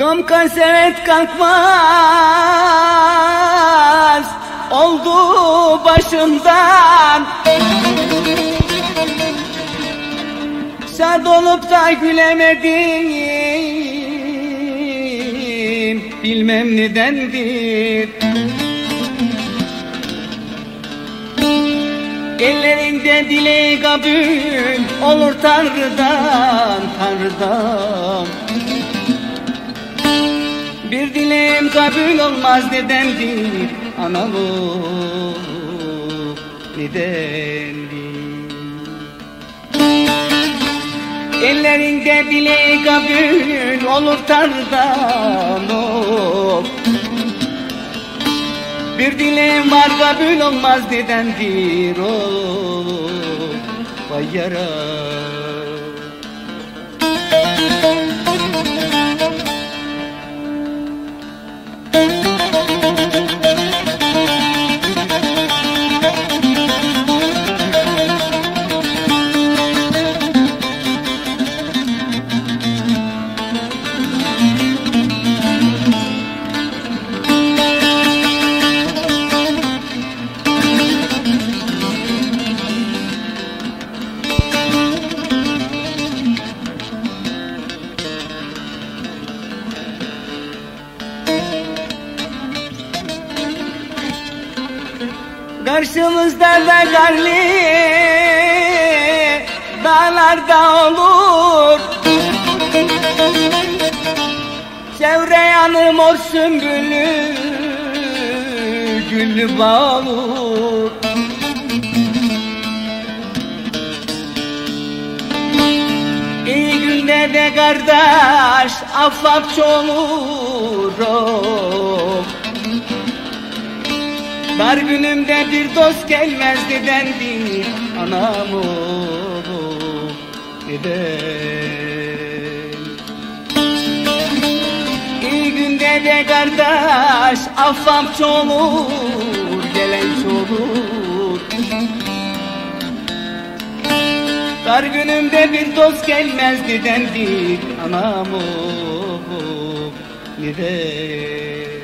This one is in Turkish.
Gam kasevet kalkmaz. Oldu başımdan. Şad olup da gülemedim. Bilmem nedendir. Ellerinde dile kabul olur Tanrı'dan, Tanrı'dan kabul olmaz nedendir Anam o nedendir Ellerinde dile kabul olur Tanrı'dan oh. Bir dileğim var kabul olmaz nedendir o Vay yaram Karşımızda da karlı dağlarda olur. Çevre yanı mor sümbülü güllü bağ olur İyi günde de kardeş affakçı olurum Dar günümde bir dost gelmezdi dendi anam o neden İyi günde de kardeş affam çolur gelen çolur Dar günümde bir dost gelmezdi dendi anam o neden